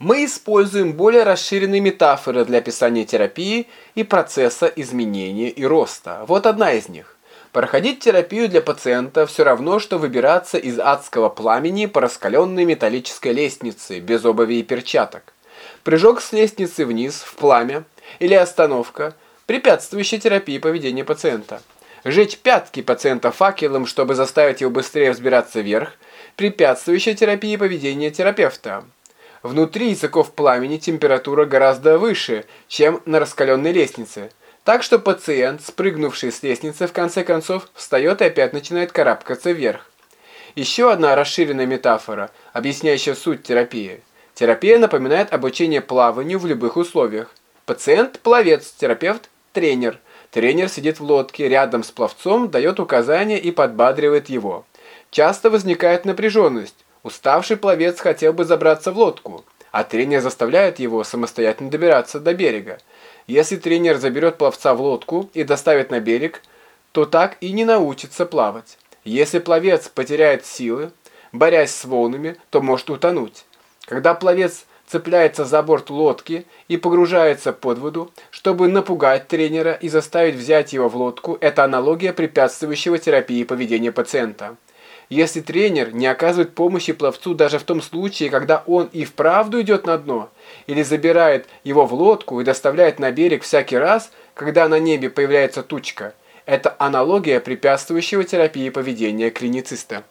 Мы используем более расширенные метафоры для описания терапии и процесса изменения и роста. Вот одна из них. Проходить терапию для пациента все равно, что выбираться из адского пламени по раскаленной металлической лестнице, без обуви и перчаток. Прыжок с лестницы вниз в пламя или остановка, препятствующая терапии поведения пациента. Жечь пятки пациента факелом, чтобы заставить его быстрее взбираться вверх, препятствующая терапии поведения терапевта. Внутри языков пламени температура гораздо выше, чем на раскаленной лестнице. Так что пациент, спрыгнувший с лестницы, в конце концов, встает и опять начинает карабкаться вверх. Еще одна расширенная метафора, объясняющая суть терапии. Терапия напоминает обучение плаванию в любых условиях. Пациент – пловец, терапевт – тренер. Тренер сидит в лодке рядом с пловцом, дает указания и подбадривает его. Часто возникает напряженность. Уставший пловец хотел бы забраться в лодку, а тренер заставляет его самостоятельно добираться до берега. Если тренер заберет пловца в лодку и доставит на берег, то так и не научится плавать. Если пловец потеряет силы, борясь с волнами, то может утонуть. Когда пловец цепляется за борт лодки и погружается под воду, чтобы напугать тренера и заставить взять его в лодку, это аналогия препятствующего терапии поведения пациента. Если тренер не оказывает помощи пловцу даже в том случае, когда он и вправду идет на дно, или забирает его в лодку и доставляет на берег всякий раз, когда на небе появляется тучка, это аналогия препятствующего терапии поведения клинициста.